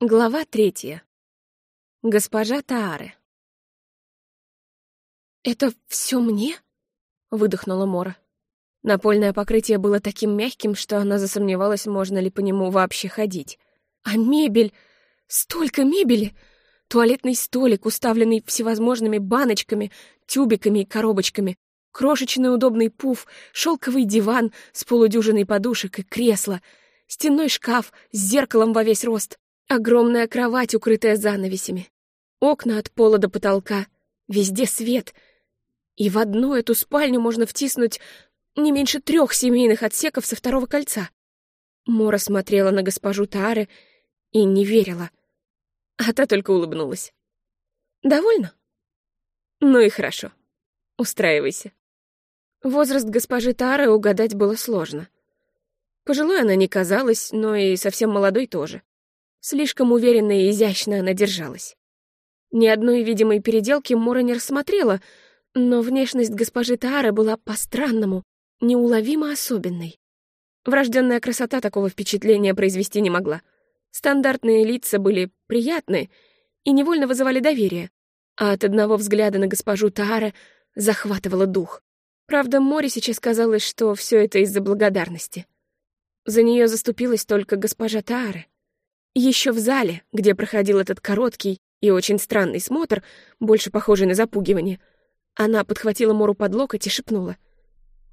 Глава третья. Госпожа Тааре. «Это все мне?» — выдохнула Мора. Напольное покрытие было таким мягким, что она засомневалась, можно ли по нему вообще ходить. А мебель... Столько мебели! Туалетный столик, уставленный всевозможными баночками, тюбиками и коробочками, крошечный удобный пуф, шелковый диван с полудюжиной подушек и кресло, стенной шкаф с зеркалом во весь рост, Огромная кровать, укрытая занавесями. Окна от пола до потолка. Везде свет. И в одну эту спальню можно втиснуть не меньше трех семейных отсеков со второго кольца. Мора смотрела на госпожу Таары и не верила. А та только улыбнулась. «Довольно?» «Ну и хорошо. Устраивайся». Возраст госпожи Тары угадать было сложно. Пожилой она не казалась, но и совсем молодой тоже. Слишком уверенно и изящно она держалась. Ни одной видимой переделки Мора не рассмотрела, но внешность госпожи Таары была по-странному, неуловимо особенной. Врожденная красота такого впечатления произвести не могла. Стандартные лица были приятны и невольно вызывали доверие, а от одного взгляда на госпожу Таара захватывало дух. Правда, Море сейчас казалось, что все это из-за благодарности. За нее заступилась только госпожа Таары. Еще в зале, где проходил этот короткий и очень странный смотр, больше похожий на запугивание, она подхватила Мору под локоть и шепнула.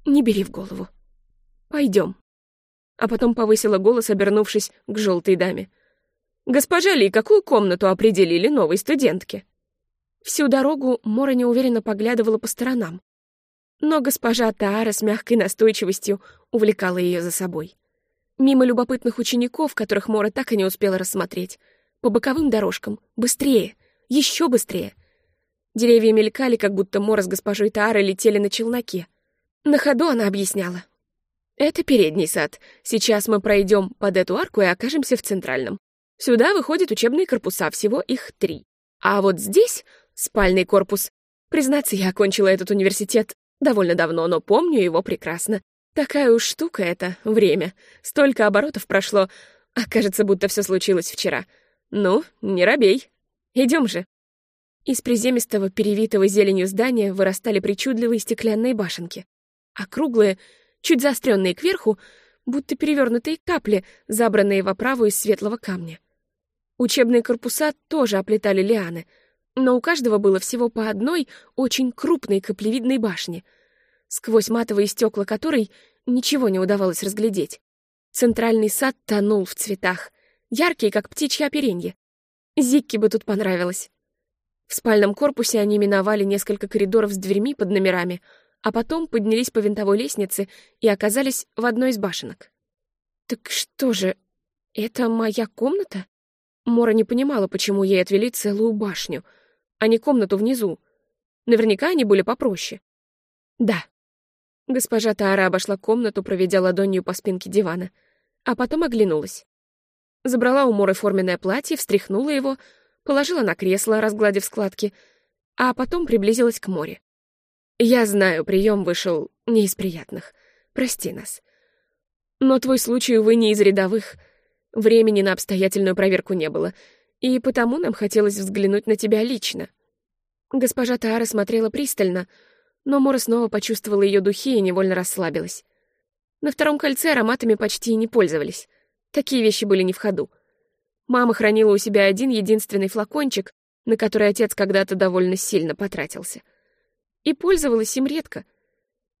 «Не бери в голову. Пойдем». А потом повысила голос, обернувшись к желтой даме. «Госпожа Ли, какую комнату определили новой студентке?» Всю дорогу Мора неуверенно поглядывала по сторонам. Но госпожа Таара с мягкой настойчивостью увлекала ее за собой. Мимо любопытных учеников, которых Мора так и не успела рассмотреть. По боковым дорожкам. Быстрее. Еще быстрее. Деревья мелькали, как будто Мора с госпожой Таары летели на челноке. На ходу она объясняла. «Это передний сад. Сейчас мы пройдем под эту арку и окажемся в центральном. Сюда выходят учебные корпуса, всего их три. А вот здесь спальный корпус. Признаться, я окончила этот университет довольно давно, но помню его прекрасно. Такая уж штука это, время. Столько оборотов прошло, а кажется, будто все случилось вчера. Ну, не робей. Идем же. Из приземистого, перевитого зеленью здания вырастали причудливые стеклянные башенки. Округлые, чуть заостренные кверху, будто перевернутые капли, забранные в оправу из светлого камня. Учебные корпуса тоже оплетали лианы, но у каждого было всего по одной очень крупной каплевидной башне — сквозь матовые стекла которой ничего не удавалось разглядеть. Центральный сад тонул в цветах, яркий, как птичье оперенье. Зикке бы тут понравилось. В спальном корпусе они миновали несколько коридоров с дверьми под номерами, а потом поднялись по винтовой лестнице и оказались в одной из башенок. «Так что же, это моя комната?» Мора не понимала, почему ей отвели целую башню, а не комнату внизу. Наверняка они были попроще. Да, Госпожа Таара обошла комнату, проведя ладонью по спинке дивана, а потом оглянулась. Забрала у Моры форменное платье, встряхнула его, положила на кресло, разгладив складки, а потом приблизилась к Море. «Я знаю, прием вышел не из приятных. Прости нас. Но твой случай, увы, не из рядовых. Времени на обстоятельную проверку не было, и потому нам хотелось взглянуть на тебя лично». Госпожа Таара смотрела пристально — но Мора снова почувствовала ее духи и невольно расслабилась. На втором кольце ароматами почти и не пользовались. Такие вещи были не в ходу. Мама хранила у себя один единственный флакончик, на который отец когда-то довольно сильно потратился. И пользовалась им редко.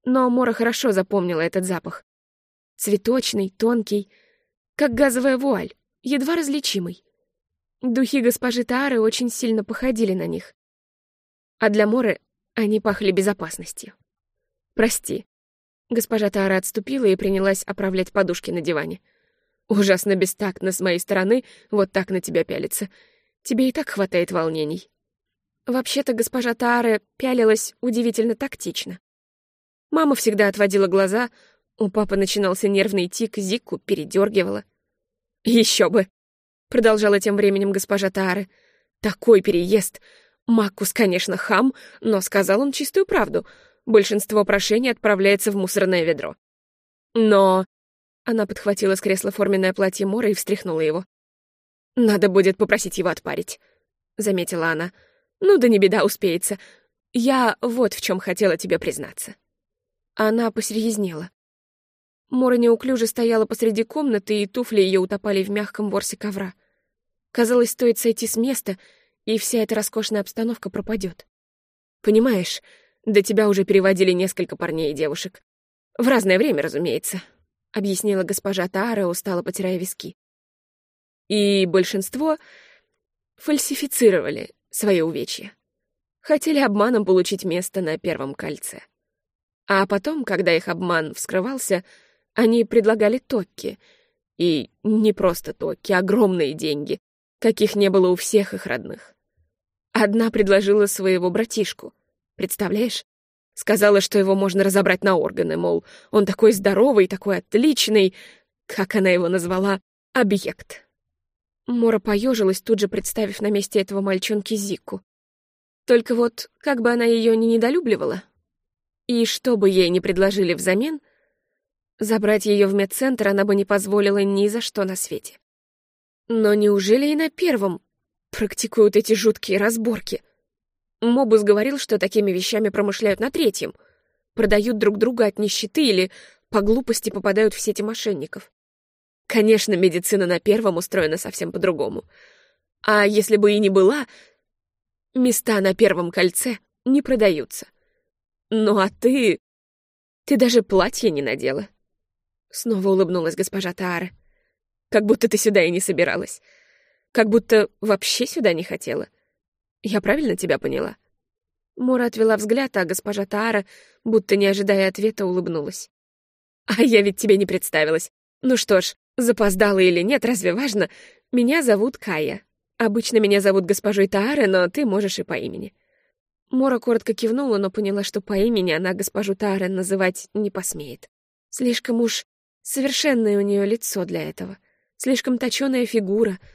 Но Мора хорошо запомнила этот запах. Цветочный, тонкий, как газовая вуаль, едва различимый. Духи госпожи Таары очень сильно походили на них. А для Моры они пахли безопасностью. «Прости». Госпожа Тара отступила и принялась оправлять подушки на диване. «Ужасно бестактно с моей стороны вот так на тебя пялиться. Тебе и так хватает волнений». Вообще-то госпожа Таара пялилась удивительно тактично. Мама всегда отводила глаза, у папы начинался нервный тик, Зикку передергивала. Еще бы!» — продолжала тем временем госпожа Таара. «Такой переезд! Маккус, конечно, хам, но сказал он чистую правду. Большинство прошений отправляется в мусорное ведро. Но... Она подхватила с кресла форменное платье Мора и встряхнула его. «Надо будет попросить его отпарить», — заметила она. «Ну да не беда, успеется. Я вот в чем хотела тебе признаться». Она посерьезнела. Мора неуклюже стояла посреди комнаты, и туфли ее утопали в мягком ворсе ковра. Казалось, стоит сойти с места, и вся эта роскошная обстановка пропадет. Понимаешь, до тебя уже переводили несколько парней и девушек. В разное время, разумеется, — объяснила госпожа Таара, устало потирая виски. И большинство фальсифицировали свои увечья. Хотели обманом получить место на первом кольце. А потом, когда их обман вскрывался, они предлагали токки. И не просто токки, огромные деньги, каких не было у всех их родных. Одна предложила своего братишку. Представляешь? Сказала, что его можно разобрать на органы, мол, он такой здоровый, такой отличный, как она его назвала, объект. Мора поежилась, тут же представив на месте этого мальчонки Зику. Только вот, как бы она ее не недолюбливала, и что бы ей не предложили взамен, забрать ее в медцентр она бы не позволила ни за что на свете. Но неужели и на первом практикуют эти жуткие разборки? Мобус говорил, что такими вещами промышляют на третьем, продают друг друга от нищеты или по глупости попадают в сети мошенников. Конечно, медицина на первом устроена совсем по-другому. А если бы и не была, места на первом кольце не продаются. Ну а ты... Ты даже платье не надела. Снова улыбнулась госпожа Таара. Как будто ты сюда и не собиралась. Как будто вообще сюда не хотела. Я правильно тебя поняла?» Мора отвела взгляд, а госпожа Таара, будто не ожидая ответа, улыбнулась. «А я ведь тебе не представилась. Ну что ж, запоздала или нет, разве важно? Меня зовут Кая. Обычно меня зовут госпожой Таара, но ты можешь и по имени». Мора коротко кивнула, но поняла, что по имени она госпожу Таара называть не посмеет. Слишком уж совершенное у нее лицо для этого, слишком точеная фигура —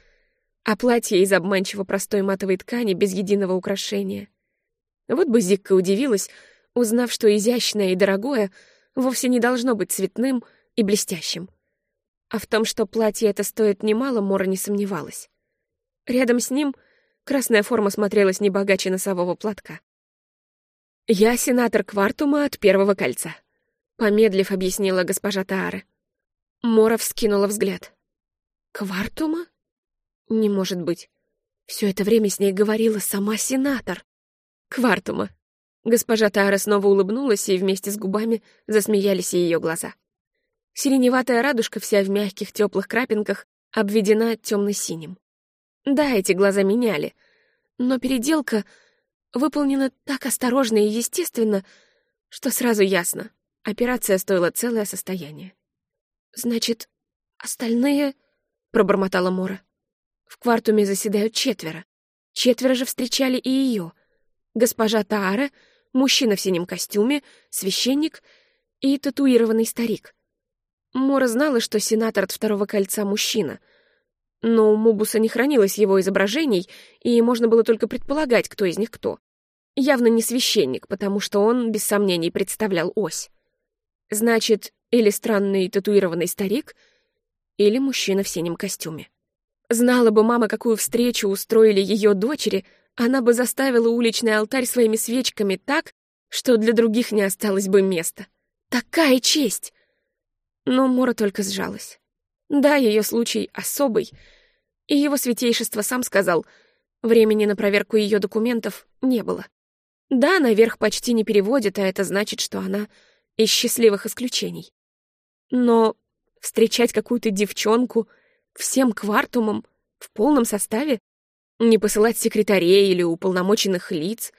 а платье из обманчиво простой матовой ткани без единого украшения. Вот бы Зикка удивилась, узнав, что изящное и дорогое вовсе не должно быть цветным и блестящим. А в том, что платье это стоит немало, Мора не сомневалась. Рядом с ним красная форма смотрелась не богаче носового платка. «Я сенатор Квартума от Первого кольца», — помедлив объяснила госпожа Таара. Мора вскинула взгляд. «Квартума?» Не может быть. Все это время с ней говорила сама сенатор. Квартума. Госпожа Тара снова улыбнулась, и вместе с губами засмеялись ее глаза. Сиреневатая радужка вся в мягких теплых крапинках обведена темно-синим. Да, эти глаза меняли, но переделка выполнена так осторожно и естественно, что сразу ясно — операция стоила целое состояние. «Значит, остальные...» — пробормотала Мора. В квартуме заседают четверо. Четверо же встречали и ее. Госпожа Таара, мужчина в синем костюме, священник и татуированный старик. Мора знала, что сенатор от второго кольца мужчина, но у Мубуса не хранилось его изображений, и можно было только предполагать, кто из них кто. Явно не священник, потому что он, без сомнений, представлял ось. Значит, или странный татуированный старик, или мужчина в синем костюме. Знала бы мама, какую встречу устроили ее дочери, она бы заставила уличный алтарь своими свечками так, что для других не осталось бы места. Такая честь! Но Мора только сжалась. Да, ее случай особый, и его святейшество сам сказал, времени на проверку ее документов не было. Да, наверх почти не переводят, а это значит, что она из счастливых исключений. Но встречать какую-то девчонку — Всем квартумам? В полном составе? Не посылать секретарей или уполномоченных лиц?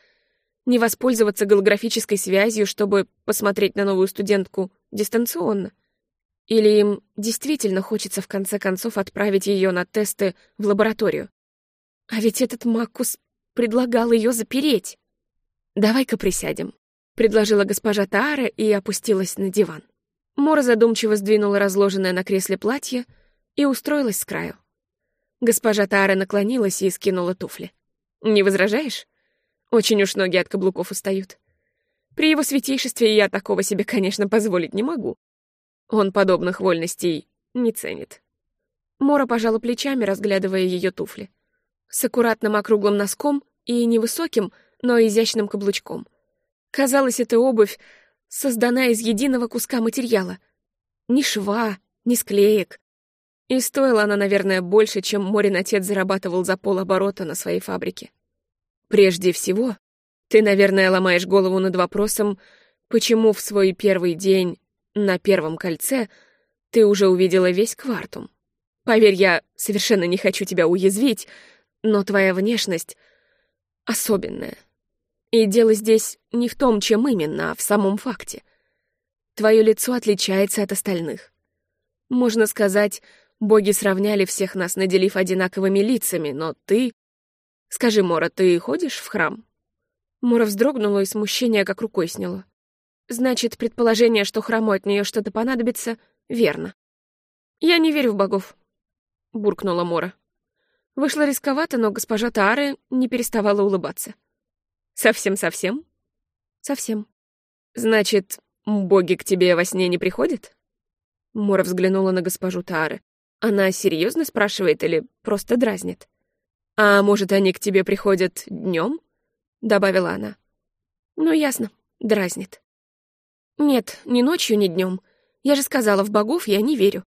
Не воспользоваться голографической связью, чтобы посмотреть на новую студентку дистанционно? Или им действительно хочется в конце концов отправить ее на тесты в лабораторию? А ведь этот Маккус предлагал ее запереть. «Давай-ка присядем», — предложила госпожа Таара и опустилась на диван. Мора задумчиво сдвинула разложенное на кресле платье, и устроилась с краю. Госпожа Тара наклонилась и скинула туфли. «Не возражаешь? Очень уж ноги от каблуков устают. При его святейшестве я такого себе, конечно, позволить не могу. Он подобных вольностей не ценит». Мора пожала плечами, разглядывая ее туфли. С аккуратным округлым носком и невысоким, но изящным каблучком. Казалось, эта обувь создана из единого куска материала. Ни шва, ни склеек. И стоила она, наверное, больше, чем Морин отец зарабатывал за полоборота на своей фабрике. Прежде всего, ты, наверное, ломаешь голову над вопросом, почему в свой первый день на первом кольце ты уже увидела весь квартум. Поверь, я совершенно не хочу тебя уязвить, но твоя внешность особенная. И дело здесь не в том, чем именно, а в самом факте. Твое лицо отличается от остальных. Можно сказать, боги сравняли всех нас, наделив одинаковыми лицами, но ты... Скажи, Мора, ты ходишь в храм? Мора вздрогнула и смущение как рукой сняло. Значит, предположение, что храму от нее что-то понадобится, верно. Я не верю в богов, буркнула Мора. Вышло рисковато, но госпожа Таары не переставала улыбаться. Совсем-совсем? Совсем. Значит, боги к тебе во сне не приходят? Мора взглянула на госпожу Таары. Она серьезно спрашивает или просто дразнит? А может, они к тебе приходят днем? добавила она. Ну, ясно, дразнит. Нет, ни ночью, ни днем. Я же сказала, в богов я не верю.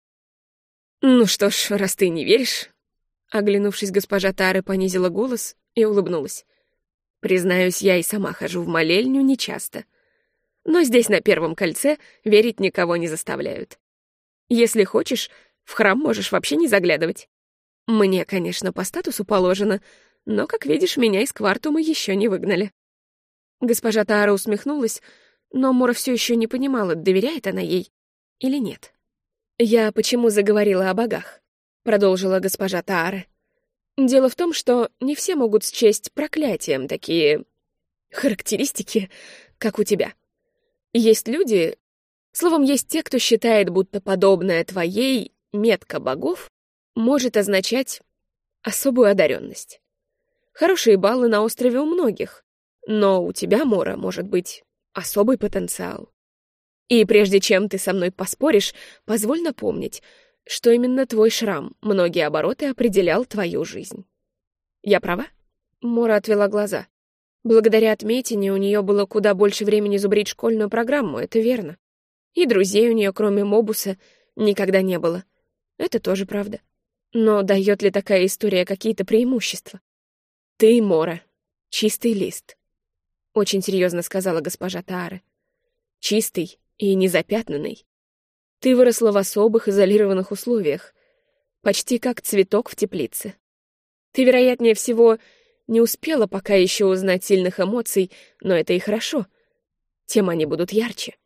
Ну что ж, раз ты не веришь... Оглянувшись, госпожа Тары понизила голос и улыбнулась. Признаюсь, я и сама хожу в молельню нечасто. Но здесь, на Первом кольце, верить никого не заставляют. Если хочешь, в храм можешь вообще не заглядывать. Мне, конечно, по статусу положено, но, как видишь, меня из квартума еще не выгнали. Госпожа Тара усмехнулась, но Мора все еще не понимала, доверяет она ей или нет. «Я почему заговорила о богах?» — продолжила госпожа Таара. «Дело в том, что не все могут счесть проклятием такие характеристики, как у тебя. Есть люди, словом, есть те, кто считает, будто подобная твоей метка богов может означать особую одаренность. Хорошие баллы на острове у многих, но у тебя, Мора, может быть особый потенциал. И прежде чем ты со мной поспоришь, позволь напомнить, что именно твой шрам многие обороты определял твою жизнь. Я права? Мора отвела глаза. Благодаря отметине у нее было куда больше времени зубрить школьную программу, это верно. И друзей у нее, кроме Мобуса, никогда не было. Это тоже правда. Но дает ли такая история какие-то преимущества? Ты, Мора, чистый лист. Очень серьезно сказала госпожа Таары. Чистый и незапятнанный. Ты выросла в особых изолированных условиях, почти как цветок в теплице. Ты, вероятнее всего, не успела пока еще узнать сильных эмоций, но это и хорошо. Тем они будут ярче.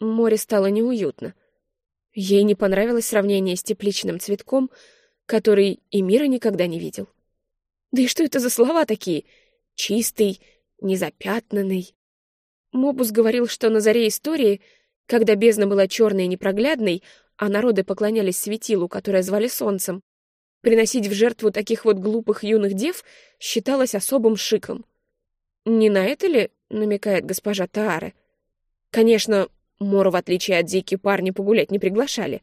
Море стало неуютно. Ей не понравилось сравнение с тепличным цветком, который и мира никогда не видел. Да и что это за слова такие? Чистый, незапятнанный. Мобус говорил, что на заре истории, когда бездна была черной и непроглядной, а народы поклонялись светилу, которое звали солнцем, приносить в жертву таких вот глупых юных дев считалось особым шиком. Не на это ли намекает госпожа Таара? Конечно, Мору, в отличие от Зики, парни погулять не приглашали.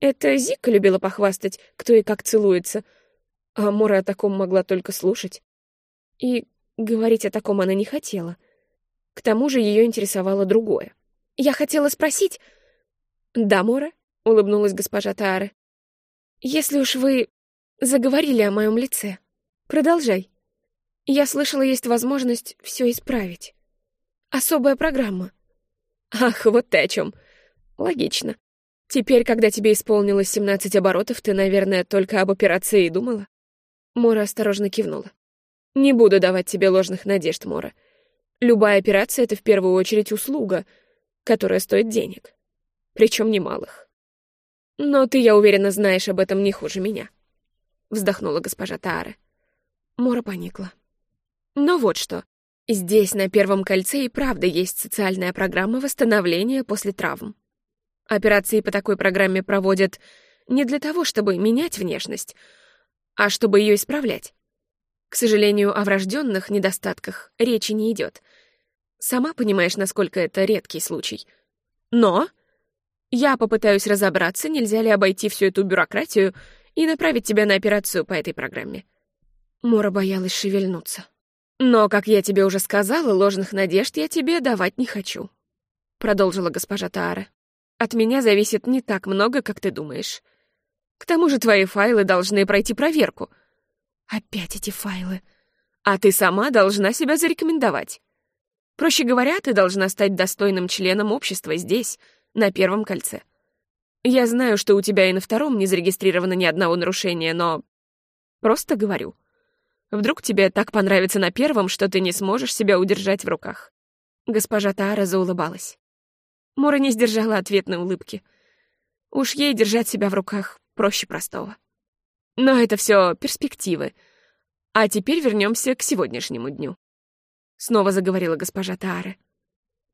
Это Зика любила похвастать, кто и как целуется, а Мора о таком могла только слушать. И Говорить о таком она не хотела. К тому же ее интересовало другое. «Я хотела спросить...» «Да, Мора?» — улыбнулась госпожа Таара. «Если уж вы заговорили о моем лице, продолжай. Я слышала, есть возможность все исправить. Особая программа». «Ах, вот ты о чем. Логично. Теперь, когда тебе исполнилось 17 оборотов, ты, наверное, только об операции и думала?» Мора осторожно кивнула. Не буду давать тебе ложных надежд, Мора. Любая операция — это в первую очередь услуга, которая стоит денег. Причем немалых. Но ты, я уверена, знаешь об этом не хуже меня. Вздохнула госпожа Таара. Мора поникла. Но вот что. Здесь, на Первом кольце, и правда есть социальная программа восстановления после травм. Операции по такой программе проводят не для того, чтобы менять внешность, а чтобы ее исправлять. К сожалению, о врожденных недостатках речи не идет. Сама понимаешь, насколько это редкий случай. Но я попытаюсь разобраться, нельзя ли обойти всю эту бюрократию и направить тебя на операцию по этой программе». Мора боялась шевельнуться. «Но, как я тебе уже сказала, ложных надежд я тебе давать не хочу», — продолжила госпожа Таара. «От меня зависит не так много, как ты думаешь. К тому же твои файлы должны пройти проверку». «Опять эти файлы», а ты сама должна себя зарекомендовать. Проще говоря, ты должна стать достойным членом общества здесь, на Первом кольце. Я знаю, что у тебя и на втором не зарегистрировано ни одного нарушения, но... Просто говорю. Вдруг тебе так понравится на первом, что ты не сможешь себя удержать в руках. Госпожа Таара заулыбалась. Мора не сдержала ответной улыбки. Уж ей держать себя в руках проще простого. Но это все перспективы — а теперь вернемся к сегодняшнему дню. Снова заговорила госпожа Таара.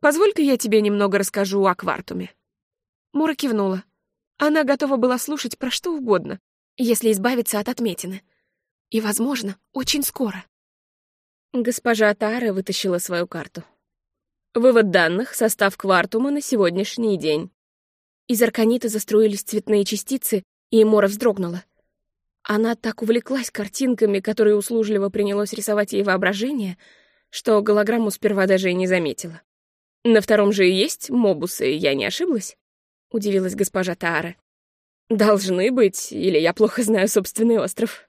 Позволь-ка я тебе немного расскажу о квартуме. Мура кивнула. Она готова была слушать про что угодно, если избавиться от отметины. И, возможно, очень скоро. Госпожа Таара вытащила свою карту. Вывод данных, состав квартума на сегодняшний день. Из арканита заструились цветные частицы, и Мора вздрогнула — она так увлеклась картинками, которые услужливо принялось рисовать ей воображение, что голограмму сперва даже и не заметила. «На втором же и есть мобусы, я не ошиблась?» — удивилась госпожа Таара. «Должны быть, или я плохо знаю собственный остров».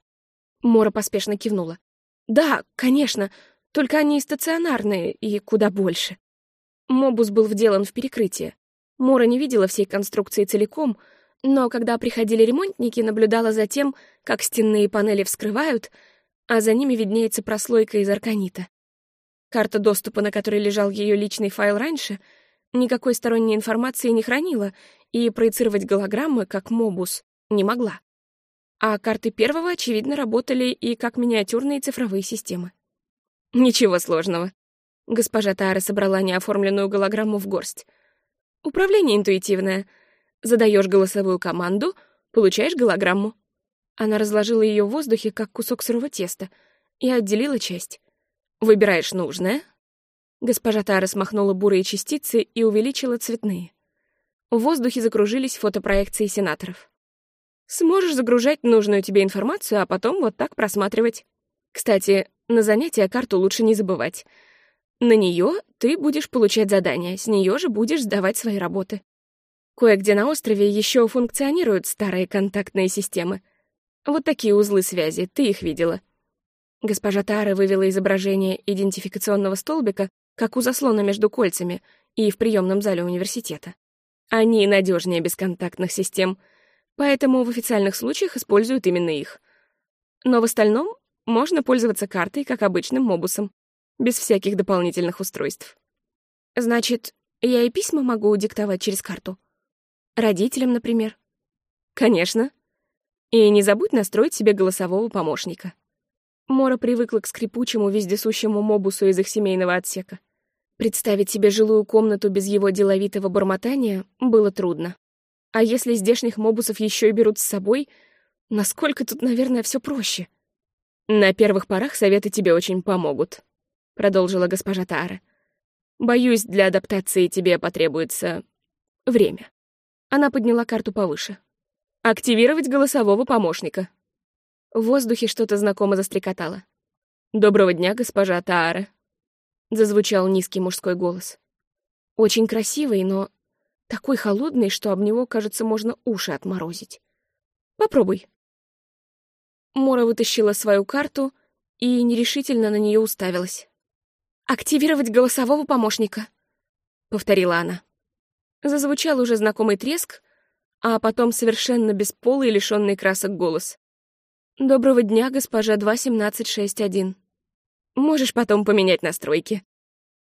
Мора поспешно кивнула. «Да, конечно, только они стационарные и куда больше». Мобус был вделан в перекрытие. Мора не видела всей конструкции целиком — но когда приходили ремонтники, наблюдала за тем, как стенные панели вскрывают, а за ними виднеется прослойка из арканита. Карта доступа, на которой лежал ее личный файл раньше, никакой сторонней информации не хранила и проецировать голограммы, как мобус, не могла. А карты первого, очевидно, работали и как миниатюрные цифровые системы. Ничего сложного. Госпожа Тара собрала неоформленную голограмму в горсть. Управление интуитивное — Задаешь голосовую команду, получаешь голограмму. Она разложила ее в воздухе, как кусок сырого теста, и отделила часть. Выбираешь нужное. Госпожа Тара смахнула бурые частицы и увеличила цветные. В воздухе закружились фотопроекции сенаторов. Сможешь загружать нужную тебе информацию, а потом вот так просматривать. Кстати, на занятия карту лучше не забывать. На нее ты будешь получать задания, с нее же будешь сдавать свои работы. Кое-где на острове еще функционируют старые контактные системы. Вот такие узлы связи, ты их видела. Госпожа Тара вывела изображение идентификационного столбика, как у заслона между кольцами, и в приемном зале университета. Они надежнее бесконтактных систем, поэтому в официальных случаях используют именно их. Но в остальном можно пользоваться картой, как обычным мобусом, без всяких дополнительных устройств. Значит, я и письма могу диктовать через карту? Родителям, например. Конечно. И не забудь настроить себе голосового помощника. Мора привыкла к скрипучему, вездесущему мобусу из их семейного отсека. Представить себе жилую комнату без его деловитого бормотания было трудно. А если здешних мобусов еще и берут с собой, насколько тут, наверное, все проще? На первых порах советы тебе очень помогут, продолжила госпожа Тара. Боюсь, для адаптации тебе потребуется время. Она подняла карту повыше. «Активировать голосового помощника». В воздухе что-то знакомо застрекотало. «Доброго дня, госпожа Таара», — зазвучал низкий мужской голос. Очень красивый, но такой холодный, что об него, кажется, можно уши отморозить. «Попробуй». Мора вытащила свою карту и нерешительно на нее уставилась. «Активировать голосового помощника», — повторила она. Зазвучал уже знакомый треск, а потом совершенно бесполый, лишённый красок голос. «Доброго дня, госпожа 21761. Можешь потом поменять настройки.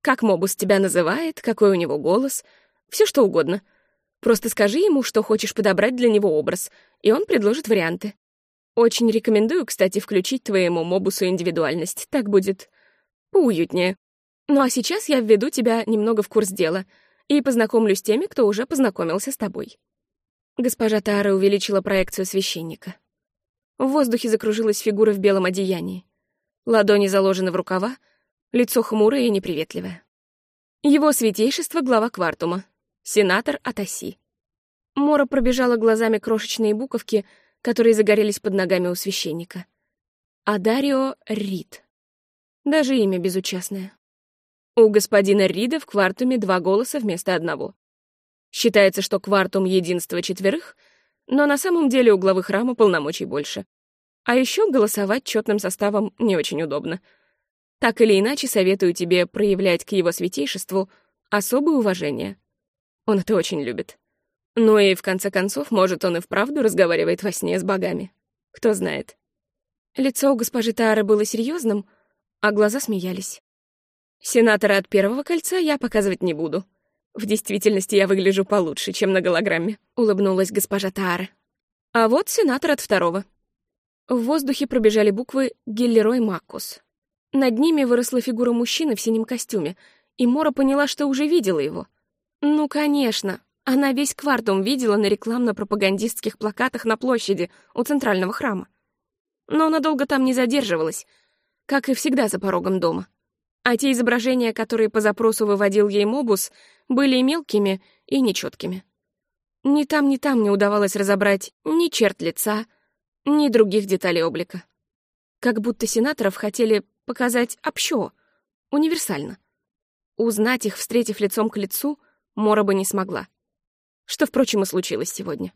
Как Мобус тебя называет, какой у него голос, все что угодно. Просто скажи ему, что хочешь подобрать для него образ, и он предложит варианты. Очень рекомендую, кстати, включить твоему Мобусу индивидуальность, так будет поуютнее. Ну а сейчас я введу тебя немного в курс дела — и познакомлю с теми, кто уже познакомился с тобой». Госпожа Тара увеличила проекцию священника. В воздухе закружилась фигура в белом одеянии. Ладони заложены в рукава, лицо хмурое и неприветливое. Его святейшество — глава Квартума, сенатор Атаси. Мора пробежала глазами крошечные буковки, которые загорелись под ногами у священника. Адарио Рид. Даже имя безучастное. У господина Рида в квартуме два голоса вместо одного. Считается, что квартум — единство четверых, но на самом деле у главы храма полномочий больше. А еще голосовать четным составом не очень удобно. Так или иначе, советую тебе проявлять к его святейшеству особое уважение. Он это очень любит. Ну и, в конце концов, может, он и вправду разговаривает во сне с богами. Кто знает. Лицо у госпожи Тары было серьезным, а глаза смеялись. Сенатора от первого кольца я показывать не буду. В действительности я выгляжу получше, чем на голограмме, улыбнулась госпожа Тара. А вот сенатор от второго. В воздухе пробежали буквы «Гиллерой Маккус». Над ними выросла фигура мужчины в синем костюме, и Мора поняла, что уже видела его. Ну, конечно, она весь квартум видела на рекламно-пропагандистских плакатах на площади у центрального храма. Но надолго там не задерживалась, как и всегда за порогом дома. А те изображения, которые по запросу выводил ей Мобус, были мелкими, и нечеткими. Ни там, ни там не удавалось разобрать ни черт лица, ни других деталей облика. Как будто сенаторов хотели показать общо, универсально. Узнать их, встретив лицом к лицу, Мора бы не смогла. Что, впрочем, и случилось сегодня.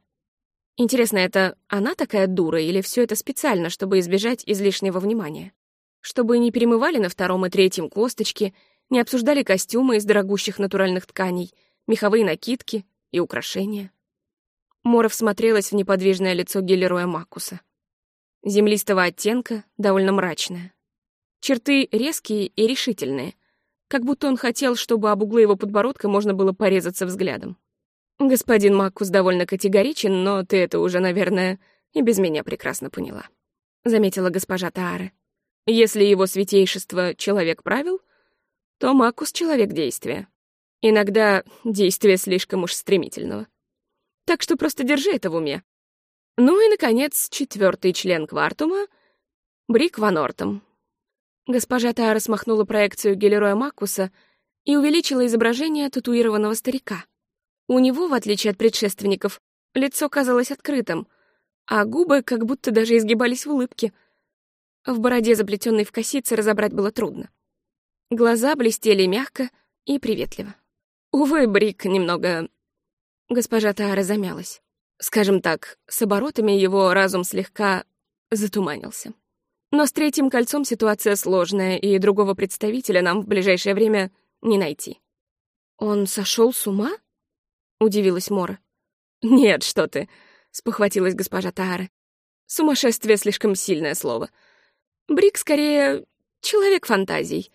Интересно, это она такая дура или все это специально, чтобы избежать излишнего внимания? Чтобы не перемывали на втором и третьем косточки, не обсуждали костюмы из дорогущих натуральных тканей, меховые накидки и украшения? Мора всмотрелась в неподвижное лицо Гелероя Макуса. Землистого оттенка, довольно мрачное. Черты резкие и решительные, как будто он хотел, чтобы об углы его подбородка можно было порезаться взглядом. «Господин Маккус довольно категоричен, но ты это уже, наверное, и без меня прекрасно поняла», — заметила госпожа Таары. «Если его святейшество — человек правил, то Маккус — человек действия. Иногда действие слишком уж стремительного. Так что просто держи это в уме. Ну и, наконец, четвертый член квартума — Брик Ван Ортом». Госпожа Таара смахнула проекцию Гелероя Маккуса и увеличила изображение татуированного старика — у него, в отличие от предшественников, лицо казалось открытым, а губы как будто даже изгибались в улыбке. В бороде, заплетенной в косице, разобрать было трудно. Глаза блестели мягко и приветливо. Увы, Брик немного... Госпожа Таара замялась. Скажем так, с оборотами его разум слегка затуманился. Но с третьим кольцом ситуация сложная, и другого представителя нам в ближайшее время не найти. Он сошел с ума? — удивилась Мора. «Нет, что ты», — спохватилась госпожа Таары. «Сумасшествие — слишком сильное слово. Брик скорее человек фантазий.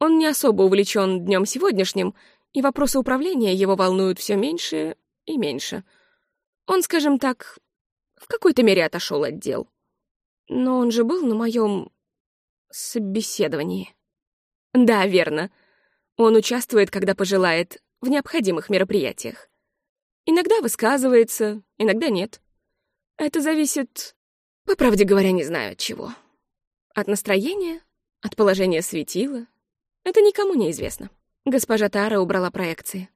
Он не особо увлечен днем сегодняшним, и вопросы управления его волнуют все меньше и меньше. Он, скажем так, в какой-то мере отошел от дел. Но он же был на моем собеседовании. Да, верно. Он участвует, когда пожелает, в необходимых мероприятиях. Иногда высказывается, иногда нет. Это зависит, по правде говоря, не знаю от чего. От настроения, от положения светила. Это никому не известно. Госпожа Тара убрала проекции.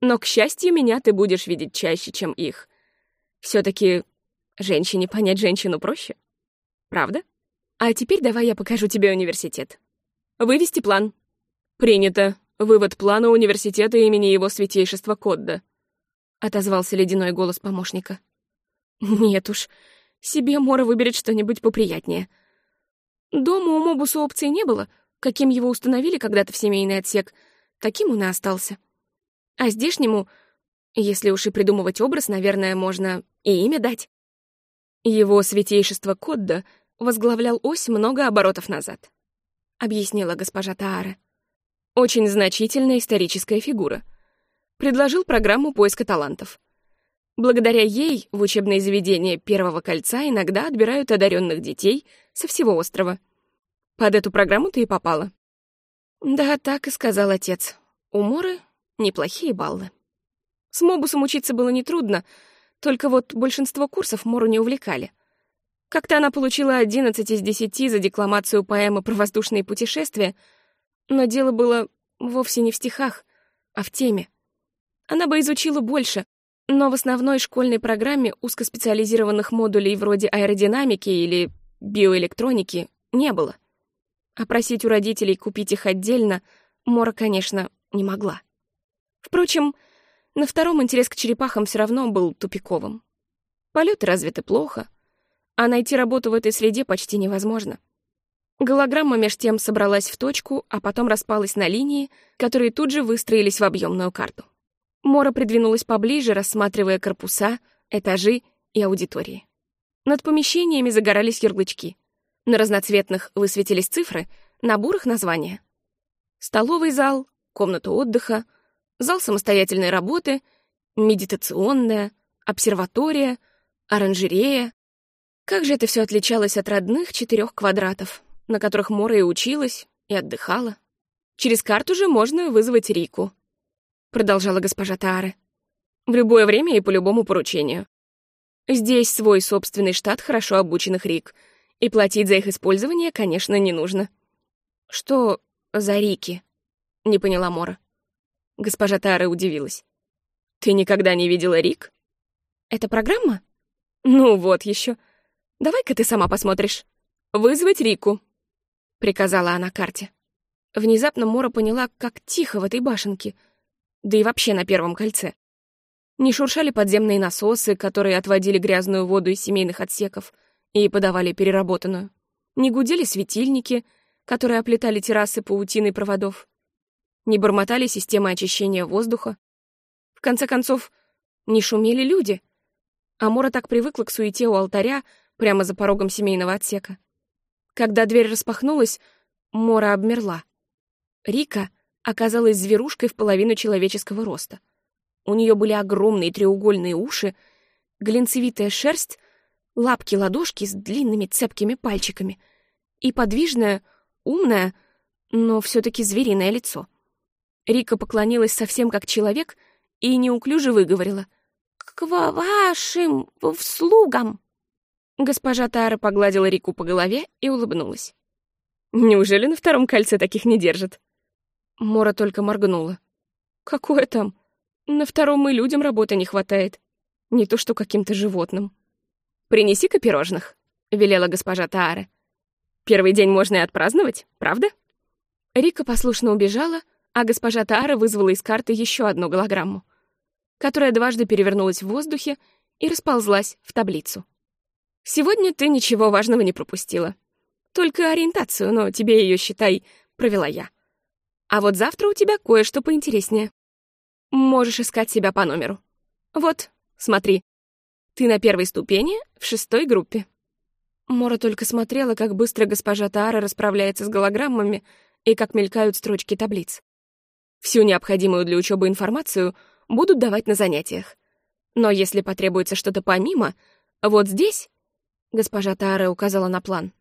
Но, к счастью, меня ты будешь видеть чаще, чем их. все таки женщине понять женщину проще. Правда? А теперь давай я покажу тебе университет. Вывести план. Принято. Вывод плана университета имени его святейшества Кодда. Отозвался ледяной голос помощника. Нет уж, себе Мора выберет что-нибудь поприятнее. Дома у Мобуса опции не было, каким его установили когда-то в семейный отсек, таким он и остался. А здешнему, если уж и придумывать образ, наверное, можно и имя дать. Его святейшество Кодда возглавлял ось много оборотов назад, объяснила госпожа Таара. Очень значительная историческая фигура. Предложил программу поиска талантов. Благодаря ей в учебные заведения Первого кольца иногда отбирают одаренных детей со всего острова. Под эту программу ты и попала. Да, так и сказал отец. У Моры неплохие баллы. С Мобусом учиться было нетрудно, только вот большинство курсов Мору не увлекали. Как-то она получила 11 из 10 за декламацию поэмы про воздушные путешествия — но дело было вовсе не в стихах, а в теме. Она бы изучила больше, Но в основной школьной программе узкоспециализированных модулей вроде аэродинамики или биоэлектроники не было. А просить у родителей купить их отдельно Мора, конечно, не могла. Впрочем, на втором интерес к черепахам все равно был тупиковым. Полеты развиты плохо, а найти работу в этой среде почти невозможно. Голограмма меж тем собралась в точку, а потом распалась на линии, которые тут же выстроились в объемную карту. Мора придвинулась поближе, рассматривая корпуса, этажи и аудитории. Над помещениями загорались ярлычки. На разноцветных высветились цифры, на бурых — названия. Столовый зал, комната отдыха, зал самостоятельной работы, медитационная, обсерватория, оранжерея. Как же это все отличалось от родных четырех квадратов, на которых Мора и училась, и отдыхала. Через карту же можно вызвать Рику, продолжала госпожа Таары. В любое время и по любому поручению. Здесь свой собственный штат хорошо обученных Рик, и платить за их использование, конечно, не нужно. Что за Рики? Не поняла Мора. Госпожа Тара удивилась. «Ты никогда не видела Рик?» «Это программа?» «Ну вот еще. Давай-ка ты сама посмотришь. Вызвать Рику», — приказала она карте. Внезапно Мора поняла, как тихо в этой башенке, да и вообще на первом кольце. Не шуршали подземные насосы, которые отводили грязную воду из семейных отсеков и подавали переработанную. Не гудели светильники, которые оплетали террасы паутиной проводов не бормотали системы очищения воздуха. В конце концов, не шумели люди. Амора так привыкла к суете у алтаря прямо за порогом семейного отсека. Когда дверь распахнулась, Мора обмерла. Рика оказалась зверушкой в половину человеческого роста. У нее были огромные треугольные уши, глинцевитая шерсть, лапки-ладошки с длинными цепкими пальчиками и подвижное, умное, но все таки звериное лицо. Рика поклонилась совсем как человек и неуклюже выговорила. «К вашим вслугам!» Госпожа Тара погладила Рику по голове и улыбнулась. «Неужели на втором кольце таких не держат?» Мора только моргнула. «Какое там? На втором и людям работы не хватает. Не то что каким-то животным». «Принеси-ка пирожных», — велела госпожа Таара. «Первый день можно и отпраздновать, правда?» Рика послушно убежала, а госпожа Таара вызвала из карты еще одну голограмму, которая дважды перевернулась в воздухе и расползлась в таблицу. «Сегодня ты ничего важного не пропустила. Только ориентацию, но тебе ее, считай, провела я. А вот завтра у тебя кое-что поинтереснее. Можешь искать себя по номеру. Вот, смотри. Ты на первой ступени в шестой группе». Мора только смотрела, как быстро госпожа Таара расправляется с голограммами и как мелькают строчки таблиц. Всю необходимую для учебы информацию будут давать на занятиях. Но если потребуется что-то помимо, вот здесь, госпожа Таара указала на план,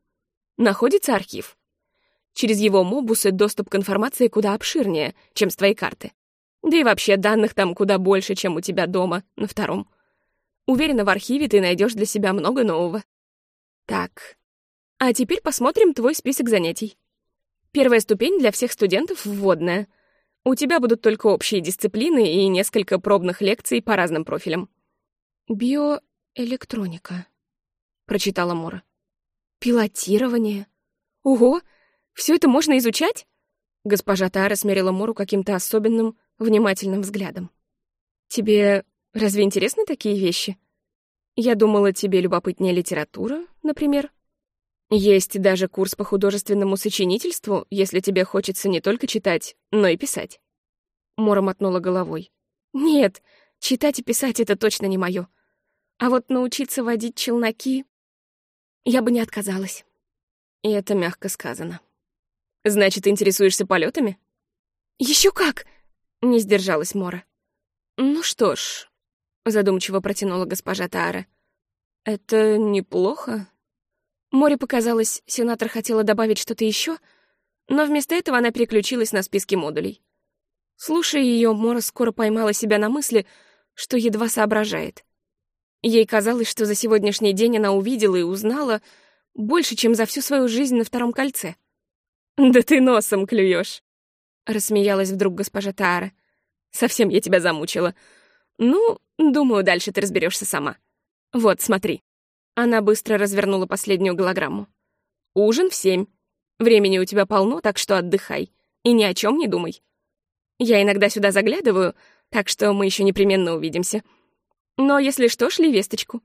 находится архив. Через его мобусы доступ к информации куда обширнее, чем с твоей карты. Да и вообще данных там куда больше, чем у тебя дома, на втором. Уверена, в архиве ты найдешь для себя много нового. Так, а теперь посмотрим твой список занятий. Первая ступень для всех студентов — вводная — у тебя будут только общие дисциплины и несколько пробных лекций по разным профилям. «Биоэлектроника», — прочитала Мора. «Пилотирование? Ого, все это можно изучать?» Госпожа Тара смерила Мору каким-то особенным, внимательным взглядом. «Тебе разве интересны такие вещи? Я думала, тебе любопытнее литература, например?» Есть даже курс по художественному сочинительству, если тебе хочется не только читать, но и писать. Мора мотнула головой. Нет, читать и писать — это точно не мое. А вот научиться водить челноки я бы не отказалась. И это мягко сказано. Значит, интересуешься полетами? Еще как! Не сдержалась Мора. Ну что ж, задумчиво протянула госпожа Таара. Это неплохо, Море показалось, сенатор хотела добавить что-то еще, но вместо этого она переключилась на списки модулей. Слушая ее, Мора скоро поймала себя на мысли, что едва соображает. Ей казалось, что за сегодняшний день она увидела и узнала больше, чем за всю свою жизнь на втором кольце. «Да ты носом клюешь, рассмеялась вдруг госпожа Таара. «Совсем я тебя замучила. Ну, думаю, дальше ты разберешься сама. Вот, смотри. Она быстро развернула последнюю голограмму. Ужин в семь. Времени у тебя полно, так что отдыхай. И ни о чем не думай. Я иногда сюда заглядываю, так что мы еще непременно увидимся. Но если что, шли весточку.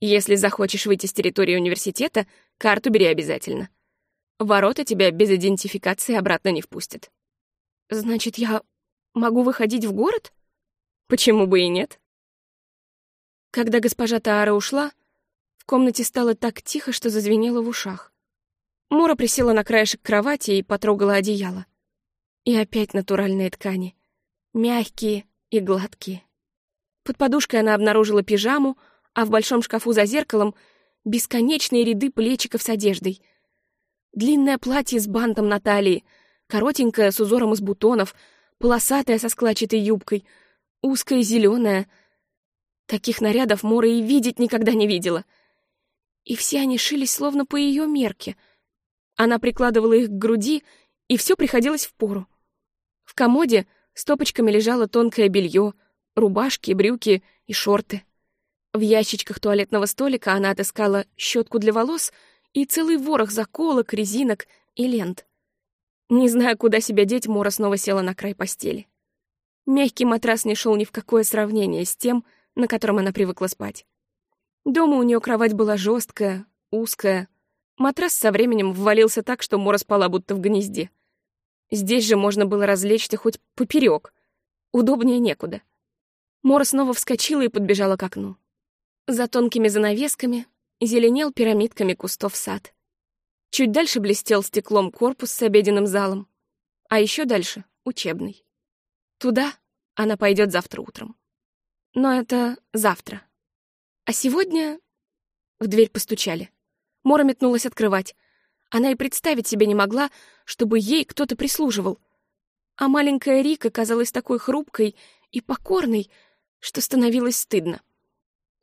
Если захочешь выйти с территории университета, карту бери обязательно. Ворота тебя без идентификации обратно не впустят. Значит, я могу выходить в город? Почему бы и нет? Когда госпожа Таара ушла, в комнате стало так тихо, что зазвенело в ушах. Мора присела на краешек кровати и потрогала одеяло. И опять натуральные ткани. Мягкие и гладкие. Под подушкой она обнаружила пижаму, а в большом шкафу за зеркалом — бесконечные ряды плечиков с одеждой. Длинное платье с бантом на талии, коротенькое с узором из бутонов, полосатое со складчатой юбкой, узкое зеленое. Таких нарядов Мора и видеть никогда не видела. И все они шились словно по ее мерке. Она прикладывала их к груди, и все приходилось в пору. В комоде стопочками лежало тонкое белье, рубашки, брюки и шорты. В ящичках туалетного столика она отыскала щетку для волос и целый ворох заколок, резинок и лент. Не зная, куда себя деть, Мора снова села на край постели. Мягкий матрас не шел ни в какое сравнение с тем, на котором она привыкла спать. Дома у нее кровать была жесткая, узкая. Матрас со временем ввалился так, что Мора спала будто в гнезде. Здесь же можно было развлечься хоть поперек. Удобнее некуда. Мора снова вскочила и подбежала к окну. За тонкими занавесками зеленел пирамидками кустов сад. Чуть дальше блестел стеклом корпус с обеденным залом, а еще дальше — учебный. Туда она пойдет завтра утром. Но это завтра. А сегодня в дверь постучали. Мора метнулась открывать. Она и представить себе не могла, чтобы ей кто-то прислуживал. А маленькая Рика казалась такой хрупкой и покорной, что становилось стыдно.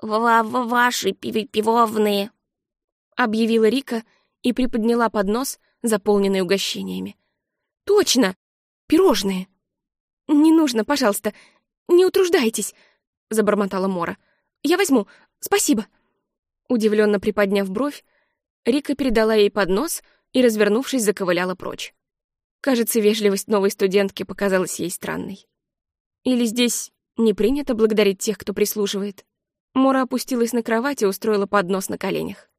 В «Ваши пивовные», — объявила Рика и приподняла поднос, заполненный угощениями. «Точно! Пирожные!» «Не нужно, пожалуйста, не утруждайтесь», — забормотала Мора. «Я возьму, спасибо». Удивленно приподняв бровь, Рика передала ей поднос и, развернувшись, заковыляла прочь. Кажется, вежливость новой студентки показалась ей странной. Или здесь не принято благодарить тех, кто прислуживает? Мора опустилась на кровать и устроила поднос на коленях.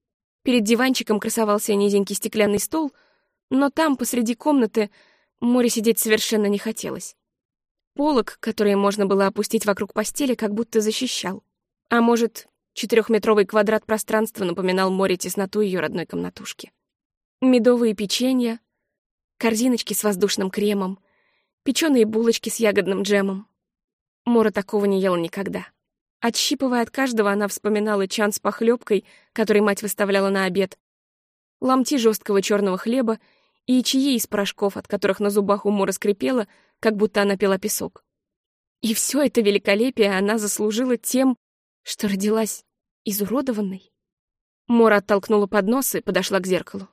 Перед диванчиком красовался низенький стеклянный стол, но там, посреди комнаты, Море сидеть совершенно не хотелось. Полок, который можно было опустить вокруг постели, как будто защищал. А может, четырехметровый квадрат пространства напоминал море тесноту ее родной комнатушки. Медовые печенья, корзиночки с воздушным кремом, печеные булочки с ягодным джемом. Мора такого не ела никогда. Отщипывая от каждого, она вспоминала чан с похлебкой, который мать выставляла на обед, ломти жесткого черного хлеба и чаи из порошков, от которых на зубах у Мора скрипело, как будто она пила песок. И все это великолепие она заслужила тем, что родилась изуродованной. Мора оттолкнула поднос и подошла к зеркалу.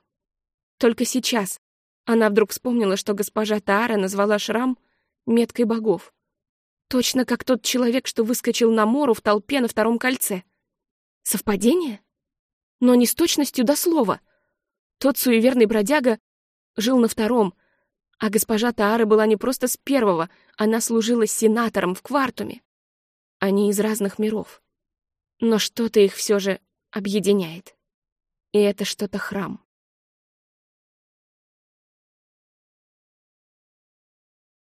Только сейчас она вдруг вспомнила, что госпожа Таара назвала шрам меткой богов. Точно как тот человек, что выскочил на Мору в толпе на втором кольце. Совпадение? Но не с точностью до слова. Тот суеверный бродяга жил на втором, а госпожа Таара была не просто с первого, она служила сенатором в Квартуме. Они из разных миров. Но что-то их все же объединяет. И это что-то храм.